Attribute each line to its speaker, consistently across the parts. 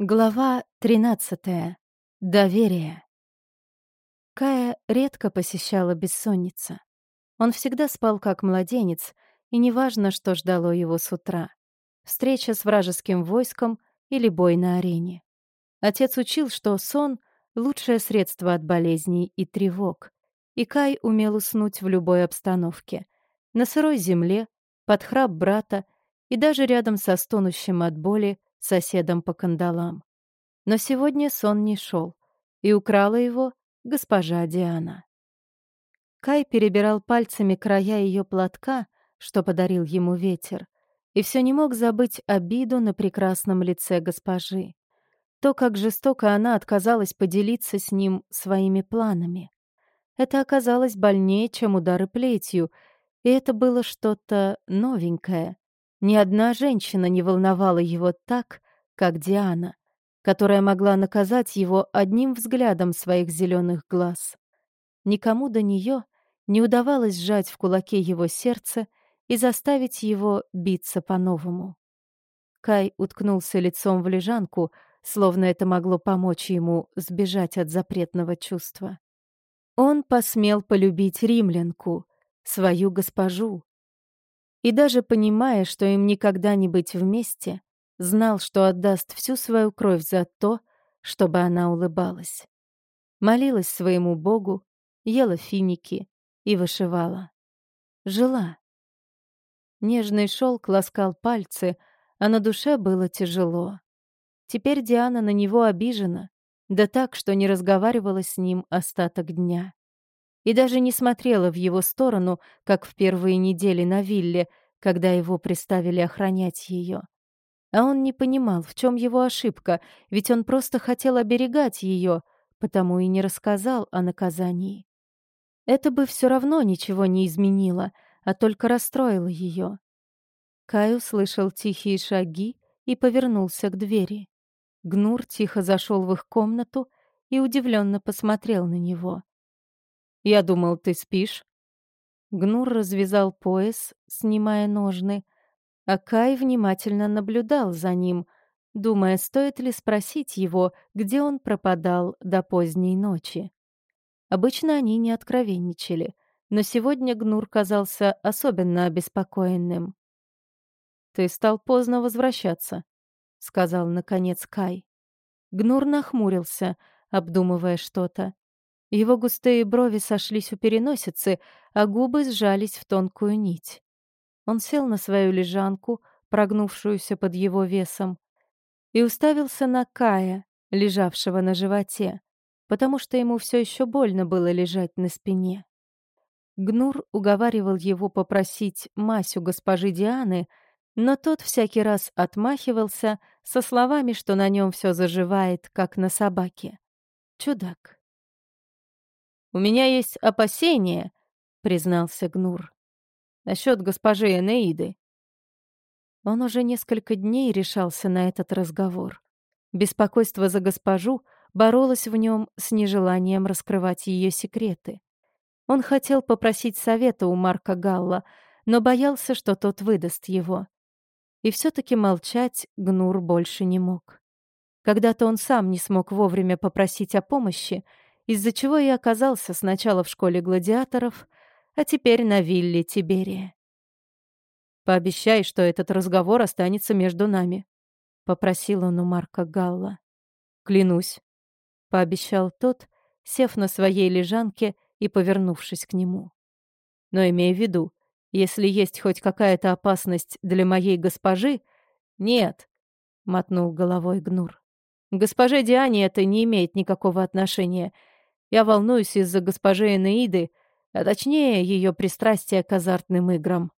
Speaker 1: Глава 13. Доверие. Кая редко посещала бессонница. Он всегда спал как младенец, и неважно, что ждало его с утра. Встреча с вражеским войском или бой на арене. Отец учил, что сон — лучшее средство от болезней и тревог. И Кай умел уснуть в любой обстановке. На сырой земле, под храп брата и даже рядом со стонущим от боли соседом по кандалам. Но сегодня сон не шел, и украла его госпожа Диана. Кай перебирал пальцами края ее платка, что подарил ему ветер, и все не мог забыть обиду на прекрасном лице госпожи. То, как жестоко она отказалась поделиться с ним своими планами. Это оказалось больнее, чем удары плетью, и это было что-то новенькое, ни одна женщина не волновала его так, как Диана, которая могла наказать его одним взглядом своих зеленых глаз. Никому до нее не удавалось сжать в кулаке его сердце и заставить его биться по-новому. Кай уткнулся лицом в лежанку, словно это могло помочь ему сбежать от запретного чувства. Он посмел полюбить римлянку, свою госпожу, и даже понимая, что им никогда не быть вместе, знал, что отдаст всю свою кровь за то, чтобы она улыбалась. Молилась своему Богу, ела финики и вышивала. Жила. Нежный шелк ласкал пальцы, а на душе было тяжело. Теперь Диана на него обижена, да так, что не разговаривала с ним остаток дня и даже не смотрела в его сторону, как в первые недели на вилле, когда его приставили охранять ее. А он не понимал, в чем его ошибка, ведь он просто хотел оберегать ее, потому и не рассказал о наказании. Это бы все равно ничего не изменило, а только расстроило ее. Кай услышал тихие шаги и повернулся к двери. Гнур тихо зашел в их комнату и удивленно посмотрел на него. Я думал, ты спишь. Гнур развязал пояс, снимая ножны, а Кай внимательно наблюдал за ним, думая, стоит ли спросить его, где он пропадал до поздней ночи. Обычно они не откровенничали, но сегодня Гнур казался особенно обеспокоенным. «Ты стал поздно возвращаться», — сказал, наконец, Кай. Гнур нахмурился, обдумывая что-то. Его густые брови сошлись у переносицы, а губы сжались в тонкую нить. Он сел на свою лежанку, прогнувшуюся под его весом, и уставился на Кая, лежавшего на животе, потому что ему все еще больно было лежать на спине. Гнур уговаривал его попросить Масю госпожи Дианы, но тот всякий раз отмахивался со словами, что на нем все заживает, как на собаке. Чудак. «У меня есть опасения», — признался Гнур. «Насчет госпожи Энеиды». Он уже несколько дней решался на этот разговор. Беспокойство за госпожу боролось в нем с нежеланием раскрывать ее секреты. Он хотел попросить совета у Марка Галла, но боялся, что тот выдаст его. И все-таки молчать Гнур больше не мог. Когда-то он сам не смог вовремя попросить о помощи, из-за чего и оказался сначала в школе гладиаторов, а теперь на вилле Тиберия. «Пообещай, что этот разговор останется между нами», — попросил он у Марка Галла. «Клянусь», — пообещал тот, сев на своей лежанке и повернувшись к нему. «Но имей в виду, если есть хоть какая-то опасность для моей госпожи...» «Нет», — мотнул головой Гнур. «Госпоже Диане это не имеет никакого отношения. Я волнуюсь из-за госпожи Энеиды, а точнее ее пристрастия к азартным играм.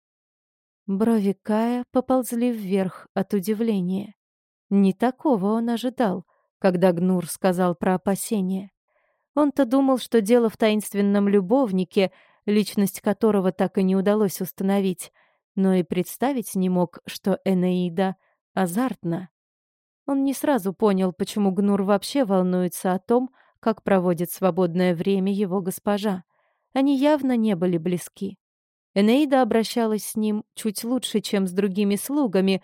Speaker 1: Брови Кая поползли вверх от удивления. Не такого он ожидал, когда Гнур сказал про опасения. Он-то думал, что дело в таинственном любовнике, личность которого так и не удалось установить, но и представить не мог, что Энеида азартна. Он не сразу понял, почему Гнур вообще волнуется о том, как проводит свободное время его госпожа. Они явно не были близки. Энеида обращалась с ним чуть лучше, чем с другими слугами,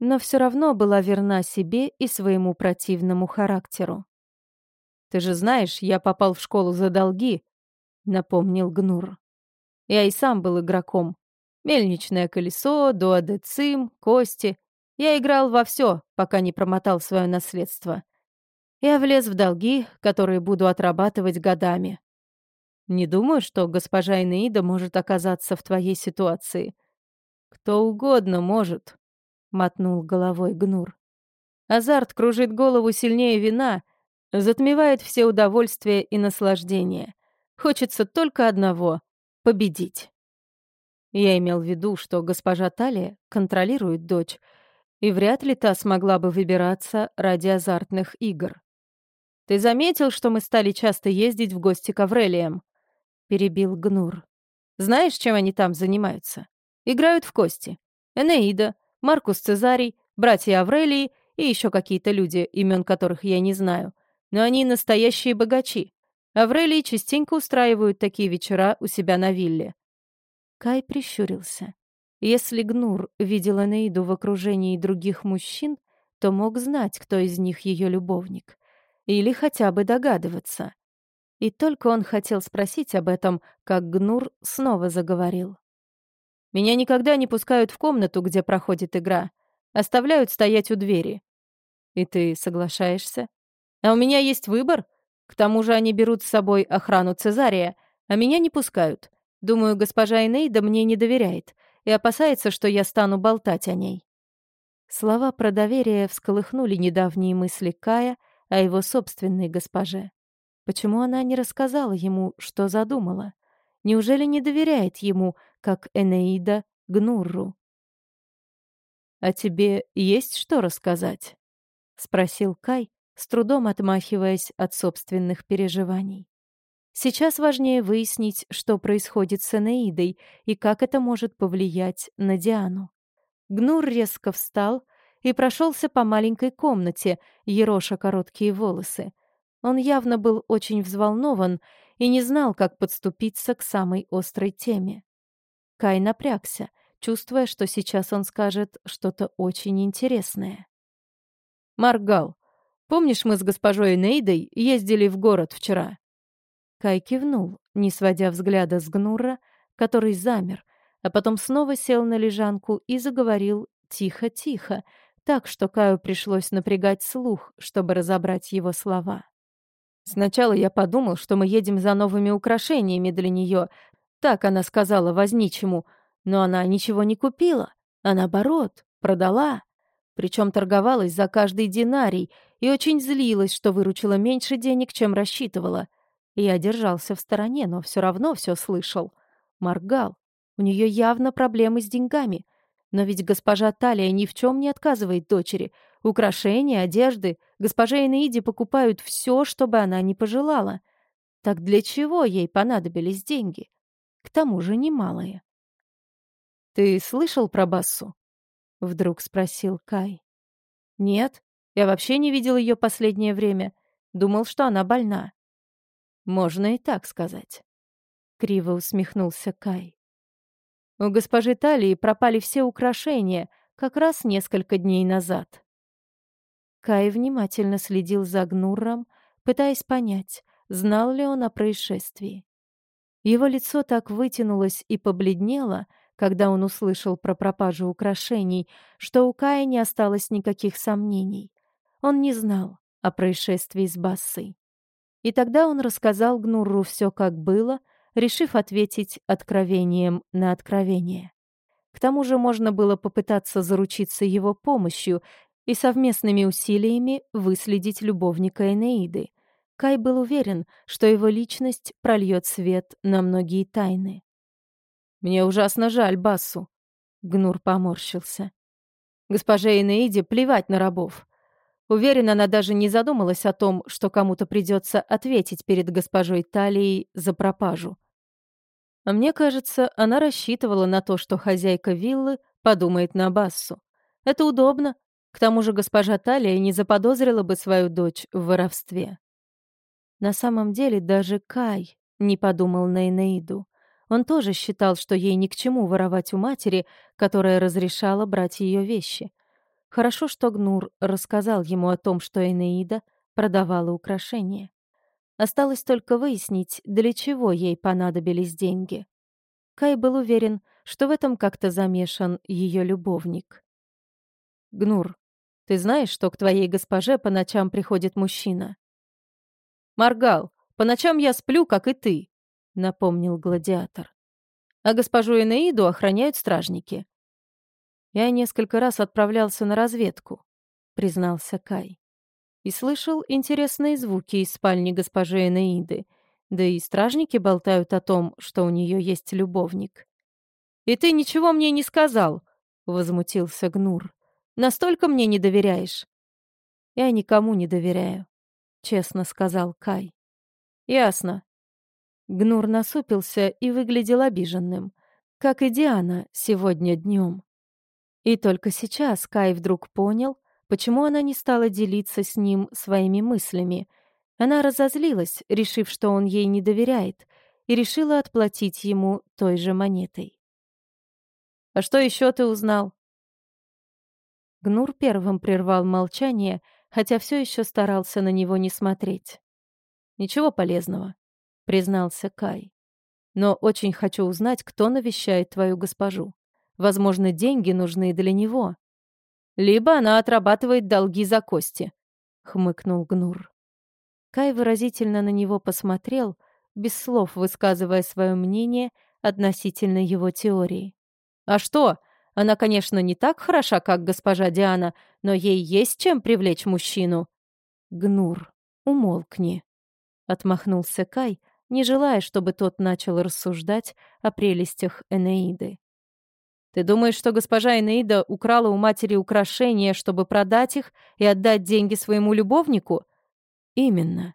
Speaker 1: но все равно была верна себе и своему противному характеру.
Speaker 2: «Ты же знаешь, я попал в школу за долги», — напомнил Гнур. «Я и сам был игроком. Мельничное колесо, дуадецим, кости. Я играл во все, пока не промотал свое наследство. Я влез в долги, которые буду отрабатывать годами. Не думаю, что госпожа Инеида может оказаться в твоей ситуации. Кто угодно может, — мотнул головой Гнур. Азарт кружит голову сильнее вина, затмевает все удовольствия и наслаждения. Хочется только одного — победить. Я имел в виду, что госпожа Талия контролирует дочь, и вряд ли та смогла бы выбираться ради азартных игр. «Ты заметил, что мы стали часто ездить в гости к Аврелиям?» — перебил Гнур. «Знаешь, чем они там занимаются? Играют в кости. Энеида, Маркус Цезарий, братья Аврелии и еще какие-то люди, имен которых я не знаю. Но они настоящие богачи. Аврелии частенько устраивают такие вечера у себя на вилле».
Speaker 1: Кай прищурился. Если Гнур видел Энеиду в окружении других мужчин, то мог знать, кто из них ее любовник. Или хотя бы догадываться. И только он хотел спросить об этом, как Гнур снова заговорил.
Speaker 2: «Меня никогда не пускают в комнату, где проходит игра. Оставляют стоять у двери. И ты соглашаешься? А у меня есть выбор. К тому же они берут с собой охрану Цезария, а меня не пускают. Думаю, госпожа Энейда мне не доверяет и опасается, что я стану болтать о ней».
Speaker 1: Слова про доверие всколыхнули недавние мысли Кая, о его собственной госпоже. Почему она не рассказала ему, что задумала? Неужели не доверяет ему, как Энеида Гнурру?
Speaker 2: «А тебе есть что рассказать?» — спросил Кай, с трудом отмахиваясь от собственных переживаний.
Speaker 1: Сейчас важнее выяснить, что происходит с Энеидой и как это может повлиять на Диану. Гнур резко встал и прошелся по маленькой комнате, ероша короткие волосы. Он явно был очень взволнован и не знал, как подступиться к самой острой теме. Кай напрягся, чувствуя, что сейчас он скажет что-то очень интересное.
Speaker 2: «Маргал, помнишь, мы с госпожой Нейдой ездили в город вчера?»
Speaker 1: Кай кивнул, не сводя взгляда с Гнура, который замер, а потом снова сел на лежанку и заговорил тихо-тихо, так что Каю пришлось напрягать слух, чтобы разобрать его слова.
Speaker 2: «Сначала я подумал, что мы едем за новыми украшениями для нее. Так она сказала возничему, но она ничего не купила, а наоборот, продала. Причем торговалась за каждый динарий и очень злилась, что выручила меньше денег, чем рассчитывала. Я держался в стороне, но все равно все слышал. Моргал. У нее явно проблемы с деньгами — но ведь госпожа Талия ни в чем не отказывает дочери. Украшения, одежды. Госпоже Энеиде покупают все, чтобы она не пожелала. Так для чего ей понадобились деньги? К тому же немалые. «Ты слышал про Бассу?» — вдруг спросил Кай. «Нет, я вообще не видел ее последнее время. Думал, что она больна». «Можно и так сказать», — криво усмехнулся Кай. У госпожи Талии пропали все украшения как раз несколько дней назад.
Speaker 1: Кай внимательно следил за Гнурром, пытаясь понять, знал ли он о происшествии. Его лицо так вытянулось и побледнело, когда он услышал про пропажу украшений, что у Кая не осталось никаких сомнений. Он не знал о происшествии с Бассой. И тогда он рассказал Гнурру все, как было, решив ответить откровением на откровение. К тому же можно было попытаться заручиться его помощью и совместными усилиями выследить любовника Энеиды. Кай был уверен, что его личность прольет свет на многие тайны.
Speaker 2: «Мне ужасно жаль Бассу», — Гнур поморщился. «Госпоже Энеиде плевать на рабов. Уверен, она даже не задумалась о том, что кому-то придется ответить перед госпожой Талией за пропажу. А мне кажется, она рассчитывала на то, что хозяйка виллы подумает на Бассу. Это удобно. К тому же госпожа Талия не заподозрила бы свою дочь в воровстве.
Speaker 1: На самом деле даже Кай не подумал на Энеиду. Он тоже считал, что ей ни к чему воровать у матери, которая разрешала брать ее вещи. Хорошо, что Гнур рассказал ему о том, что Энеида продавала украшения. Осталось только выяснить, для чего ей понадобились деньги. Кай был уверен, что в этом как-то замешан ее любовник. «Гнур, ты знаешь, что к твоей госпоже по ночам приходит мужчина?» «Маргал, по ночам я сплю, как и ты», — напомнил гладиатор. «А госпожу Энеиду охраняют стражники». «Я несколько раз отправлялся на разведку», — признался Кай и слышал интересные звуки из спальни госпожи Энеиды, да и стражники болтают о том, что у нее есть любовник. «И ты ничего мне не сказал», — возмутился Гнур. «Настолько мне не доверяешь?» «Я никому не доверяю», — честно сказал Кай. «Ясно». Гнур насупился и выглядел обиженным, как и Диана сегодня днем. И только сейчас Кай вдруг понял, Почему она не стала делиться с ним своими мыслями? Она разозлилась, решив, что он ей не доверяет, и решила отплатить ему той же монетой. «А что еще ты узнал?» Гнур первым прервал молчание, хотя все еще старался на него не смотреть. «Ничего полезного», — признался Кай. «Но очень хочу узнать, кто навещает твою госпожу. Возможно, деньги нужны для него либо она отрабатывает долги за кости», — хмыкнул Гнур. Кай выразительно на него посмотрел, без слов высказывая свое мнение относительно его теории. «А что? Она, конечно, не так хороша, как госпожа Диана, но ей есть чем привлечь мужчину». «Гнур, умолкни», — отмахнулся Кай, не желая, чтобы тот начал рассуждать о прелестях Энеиды. Ты думаешь, что госпожа Энеида украла у матери украшения, чтобы продать их и отдать деньги своему любовнику? Именно.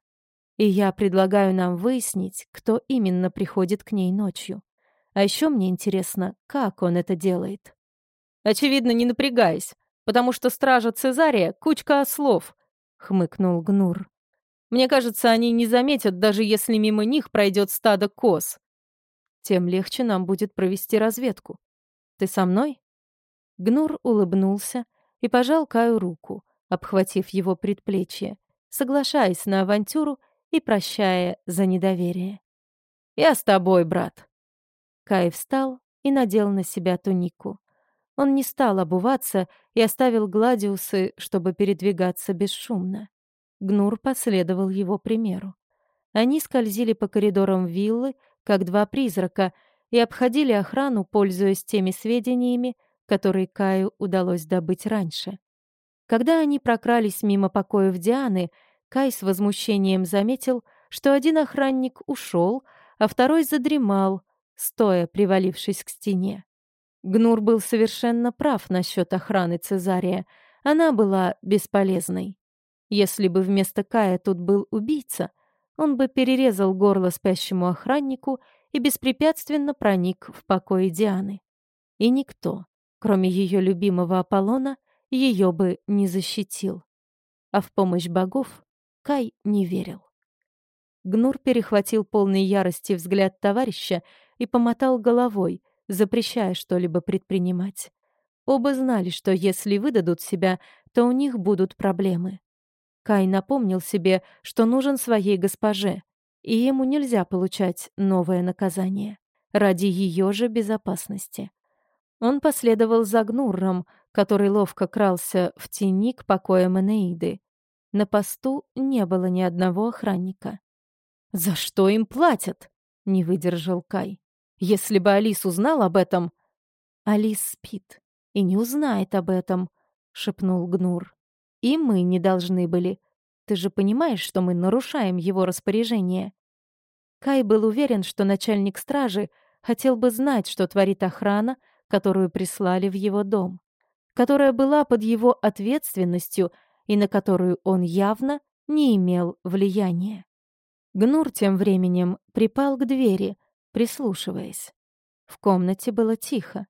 Speaker 1: И я предлагаю нам выяснить, кто именно приходит к ней ночью. А еще мне интересно, как он это делает. Очевидно, не напрягаясь, потому что стража Цезария — кучка ослов, — хмыкнул Гнур. Мне кажется, они не заметят, даже если мимо них пройдет стадо коз. Тем легче нам будет провести разведку. Ты со мной?» Гнур улыбнулся и пожал Каю руку, обхватив его предплечье, соглашаясь на авантюру и прощая за недоверие. «Я с тобой, брат». Кай встал и надел на себя тунику. Он не стал обуваться и оставил гладиусы, чтобы передвигаться бесшумно. Гнур последовал его примеру. Они скользили по коридорам виллы, как два призрака, и обходили охрану, пользуясь теми сведениями, которые Каю удалось добыть раньше. Когда они прокрались мимо покоев Дианы, Кай с возмущением заметил, что один охранник ушел, а второй задремал, стоя привалившись к стене. Гнур был совершенно прав насчет охраны Цезария. Она была бесполезной. Если бы вместо Кая тут был убийца, он бы перерезал горло спящему охраннику и беспрепятственно проник в покой Дианы. И никто, кроме ее любимого Аполлона, ее бы не защитил. А в помощь богов Кай не верил. Гнур перехватил полный ярости взгляд товарища и помотал головой, запрещая что-либо предпринимать. Оба знали, что если выдадут себя, то у них будут проблемы. Кай напомнил себе, что нужен своей госпоже, и ему нельзя получать новое наказание ради ее же безопасности. Он последовал за Гнурром, который ловко крался в тени к покоям Энеиды. На посту не было ни одного охранника. «За что им платят?» — не выдержал Кай. «Если бы Алис узнал об этом...» «Алис спит и не узнает об этом», — шепнул Гнур. «И мы не должны были. Ты же понимаешь, что мы нарушаем его распоряжение?» Кай был уверен, что начальник стражи хотел бы знать, что творит охрана, которую прислали в его дом, которая была под его ответственностью и на которую он явно не имел влияния. Гнур тем временем припал к двери, прислушиваясь. В комнате было тихо.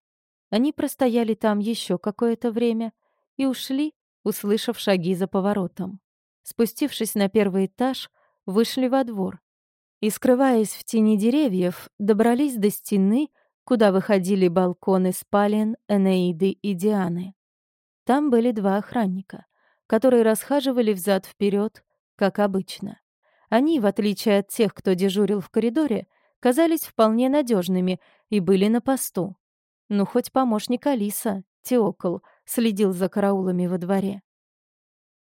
Speaker 1: Они простояли там еще какое-то время и ушли, услышав шаги за поворотом. Спустившись на первый этаж, вышли во двор и, скрываясь в тени деревьев, добрались до стены, куда выходили балконы спален Энеиды и Дианы. Там были два охранника, которые расхаживали взад вперед, как обычно. Они, в отличие от тех, кто дежурил в коридоре, казались вполне надежными и были на посту. Ну, хоть помощник Алиса, Теокол, следил за караулами во дворе.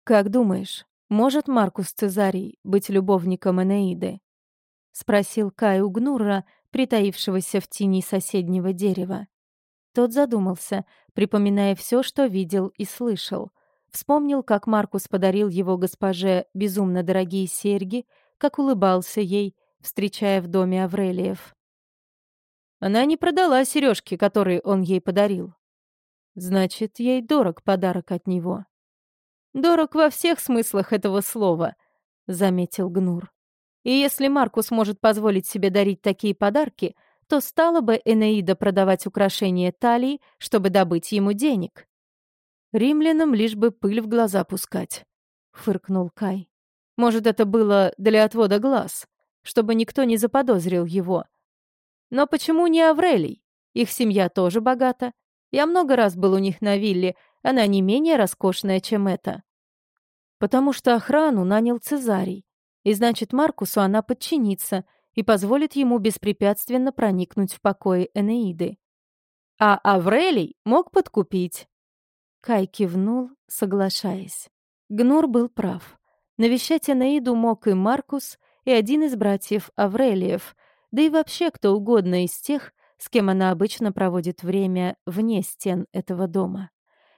Speaker 1: «Как думаешь, может Маркус Цезарий быть любовником Энеиды?» — спросил Кай у Гнурра, притаившегося в тени соседнего дерева. Тот задумался, припоминая все, что видел и слышал. Вспомнил, как Маркус подарил его госпоже безумно дорогие серьги, как улыбался ей, встречая в доме Аврелиев. Она не продала сережки, которые он ей подарил. Значит, ей дорог подарок от него. Дорог во всех смыслах этого слова, заметил Гнур. И если Маркус может позволить себе дарить такие подарки, то стала бы Энеида продавать украшения талии, чтобы добыть ему денег. Римлянам лишь бы пыль в глаза пускать, фыркнул Кай. Может, это было для отвода глаз, чтобы никто не заподозрил его. Но почему не Аврелий? Их семья тоже богата. Я много раз был у них на вилле, она не менее роскошная, чем эта. Потому что охрану нанял Цезарий, и значит, Маркусу она подчинится и позволит ему беспрепятственно проникнуть в покои Энеиды. А Аврелий мог подкупить. Кай кивнул, соглашаясь. Гнур был прав. Навещать Энеиду мог и Маркус, и один из братьев Аврелиев, да и вообще кто угодно из тех, с кем она обычно проводит время вне стен этого дома.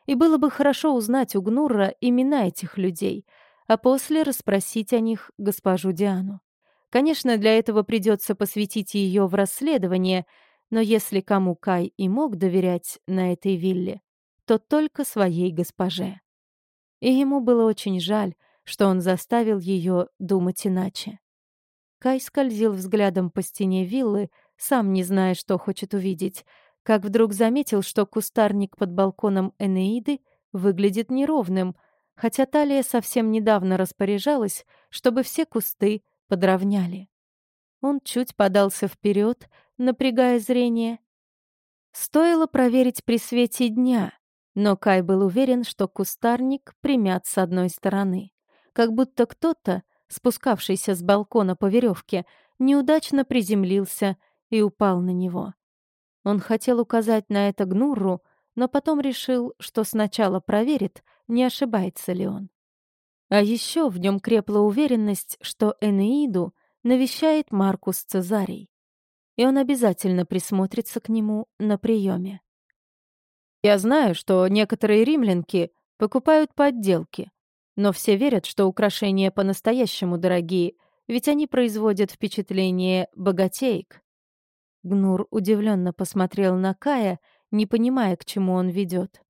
Speaker 1: И было бы хорошо узнать у Гнурра имена этих людей, а после расспросить о них госпожу Диану. Конечно, для этого придется посвятить ее в расследование, но если кому Кай и мог доверять на этой вилле, то только своей госпоже. И ему было очень жаль, что он заставил ее думать иначе. Кай скользил взглядом по стене виллы, сам не зная, что хочет увидеть, как вдруг заметил, что кустарник под балконом Энеиды выглядит неровным, хотя Талия совсем недавно распоряжалась, чтобы все кусты подровняли. Он чуть подался вперед, напрягая зрение. Стоило проверить при свете дня, но Кай был уверен, что кустарник примят с одной стороны, как будто кто-то, спускавшийся с балкона по веревке, неудачно приземлился и упал на него. Он хотел указать на это Гнурру, но потом решил, что сначала проверит, не ошибается ли он. А еще в нем крепла уверенность, что Энеиду навещает Маркус Цезарий, и он обязательно присмотрится к нему на приеме. Я знаю, что некоторые римлянки покупают подделки, но все верят, что украшения по-настоящему дорогие, ведь они производят впечатление богатеек. Гнур удивленно посмотрел на Кая, не понимая, к чему он ведет.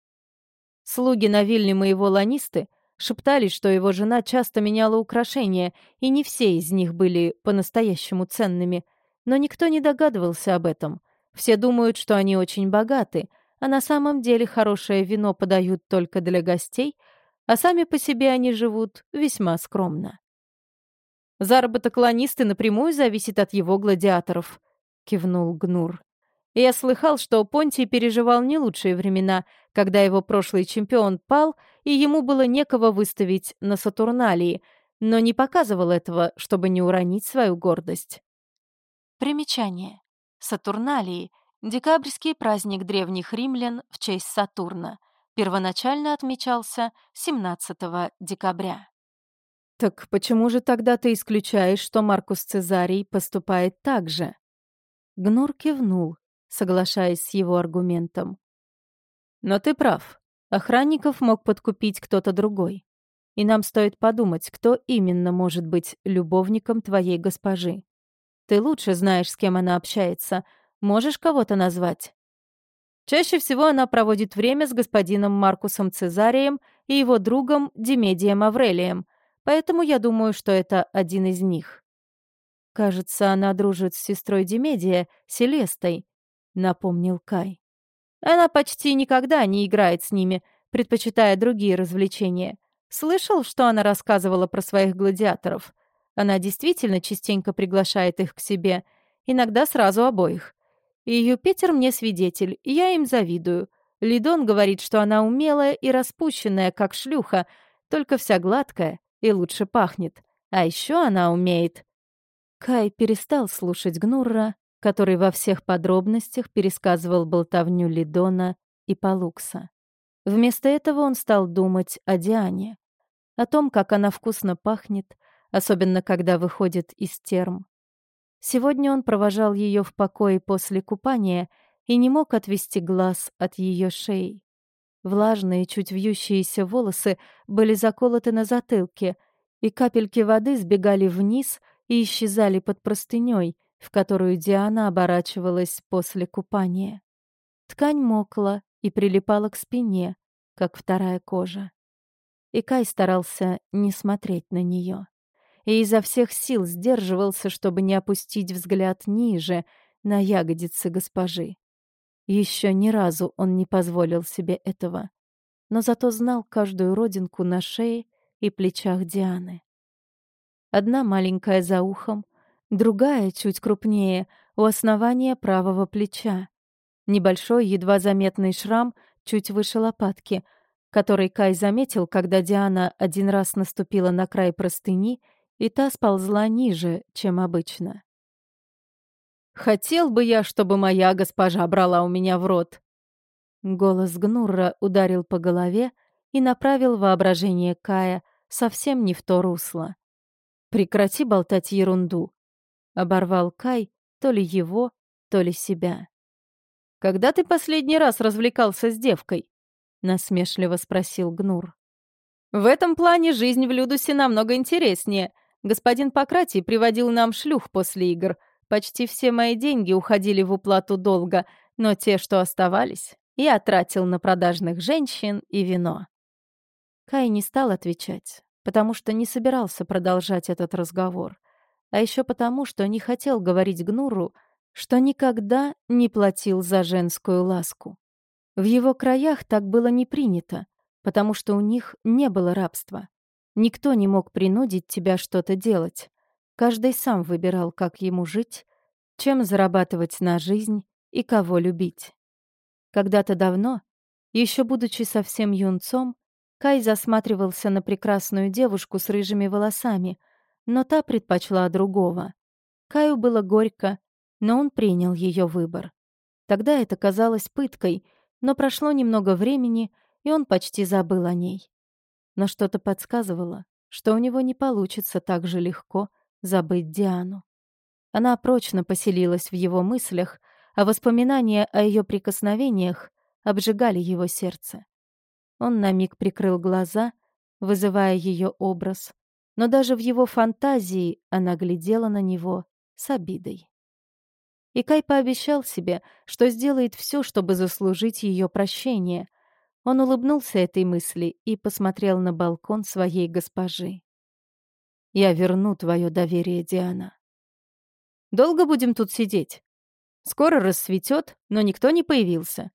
Speaker 1: Слуги на вилле моего ланисты шептались, что его жена часто меняла украшения, и не все из них были по-настоящему ценными, но никто не догадывался об этом. Все думают, что они очень богаты, а на самом деле хорошее вино подают только для гостей, а сами по себе они живут весьма скромно. Заработок ланисты напрямую зависит от его гладиаторов —— кивнул Гнур. «Я слыхал, что Понтий переживал не лучшие времена, когда его прошлый чемпион пал, и ему было некого выставить на Сатурналии, но не показывал этого, чтобы не уронить свою гордость». Примечание. Сатурналии — декабрьский праздник древних римлян в честь Сатурна. Первоначально отмечался 17 декабря. «Так почему же тогда ты исключаешь, что Маркус Цезарий поступает так же?» Гнур кивнул, соглашаясь с его аргументом. «Но ты прав. Охранников мог подкупить кто-то другой. И нам стоит подумать, кто именно может быть любовником твоей госпожи. Ты лучше знаешь, с кем она общается. Можешь кого-то назвать?» Чаще всего она проводит время с господином Маркусом Цезарием и его другом Демедием Аврелием, поэтому я думаю, что это один из них. «Кажется, она дружит с сестрой Демедия, Селестой», — напомнил Кай. «Она почти никогда не играет с ними, предпочитая другие развлечения. Слышал, что она рассказывала про своих гладиаторов. Она действительно частенько приглашает их к себе, иногда сразу обоих. И Юпитер мне свидетель, я им завидую.
Speaker 2: Лидон говорит, что она умелая и распущенная, как шлюха, только вся гладкая и лучше пахнет. А еще она умеет...»
Speaker 1: Кай перестал слушать Гнурра, который во всех подробностях пересказывал болтовню Лидона и Палукса. Вместо этого он стал думать о Диане, о том, как она вкусно пахнет, особенно когда выходит из терм. Сегодня он провожал ее в покое после купания и не мог отвести глаз от ее шеи. Влажные, чуть вьющиеся волосы были заколоты на затылке, и капельки воды сбегали вниз и исчезали под простыней, в которую Диана оборачивалась после купания. Ткань мокла и прилипала к спине, как вторая кожа. И Кай старался не смотреть на нее. И изо всех сил сдерживался, чтобы не опустить взгляд ниже, на ягодицы госпожи. Еще ни разу он не позволил себе этого, но зато знал каждую родинку на шее и плечах Дианы. Одна маленькая за ухом, другая, чуть крупнее, у основания правого плеча. Небольшой, едва заметный шрам чуть выше лопатки, который Кай заметил, когда Диана один раз наступила на край простыни, и та сползла ниже, чем обычно.
Speaker 2: Хотел бы я, чтобы моя госпожа брала у меня в рот.
Speaker 1: Голос Гнурра ударил по голове и направил воображение Кая совсем не в то русло. «Прекрати болтать ерунду», — оборвал Кай то ли его, то ли себя.
Speaker 2: «Когда ты последний раз развлекался с девкой?» — насмешливо спросил Гнур. «В этом плане жизнь в Людусе намного интереснее. Господин Пократий приводил нам шлюх после игр — Почти все мои деньги уходили в уплату долга, но те, что оставались, я тратил на продажных женщин и вино.
Speaker 1: Кай не стал отвечать, потому что не собирался продолжать этот разговор, а еще потому, что не хотел говорить Гнуру, что никогда не платил за женскую ласку. В его краях так было не принято, потому что у них не было рабства. Никто не мог принудить тебя что-то делать. Каждый сам выбирал, как ему жить, чем зарабатывать на жизнь и кого любить. Когда-то давно, еще будучи совсем юнцом, Кай засматривался на прекрасную девушку с рыжими волосами, но та предпочла другого. Каю было горько, но он принял ее выбор. Тогда это казалось пыткой, но прошло немного времени, и он почти забыл о ней. Но что-то подсказывало, что у него не получится так же легко — забыть Диану. Она прочно поселилась в его мыслях, а воспоминания о ее прикосновениях обжигали его сердце. Он на миг прикрыл глаза, вызывая ее образ, но даже в его фантазии она глядела на него с обидой. И Кай пообещал себе, что сделает все, чтобы заслужить ее прощение. Он улыбнулся этой мысли и посмотрел на балкон своей госпожи. Я верну твое доверие, Диана.
Speaker 2: Долго будем тут сидеть? Скоро рассветет, но никто не появился.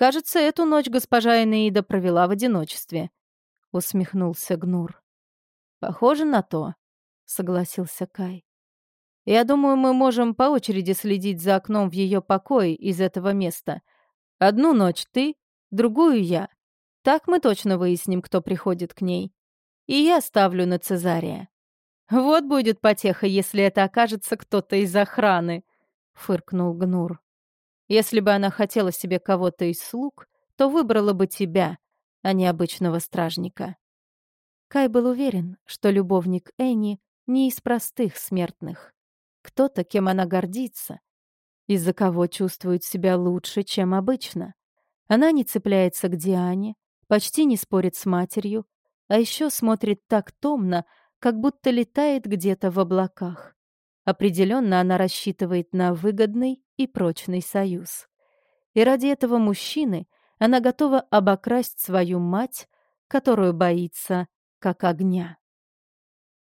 Speaker 2: Кажется, эту ночь госпожа Энеида провела в одиночестве. Усмехнулся Гнур. Похоже на то, согласился Кай. Я думаю, мы можем по очереди следить за окном в ее покое из этого места. Одну ночь ты, другую я. Так мы точно выясним, кто приходит к ней. И я ставлю на Цезария. «Вот будет потеха, если это окажется кто-то из охраны», — фыркнул Гнур. «Если бы она хотела себе кого-то из слуг, то выбрала бы тебя, а не обычного стражника».
Speaker 1: Кай был уверен, что любовник Энни не из простых смертных. Кто-то, кем она гордится, из-за кого чувствует себя лучше, чем обычно. Она не цепляется к Диане, почти не спорит с матерью, а еще смотрит так томно, как будто летает где-то в облаках. Определенно она рассчитывает на выгодный и прочный союз. И ради этого мужчины она готова обокрасть свою мать, которую боится как огня.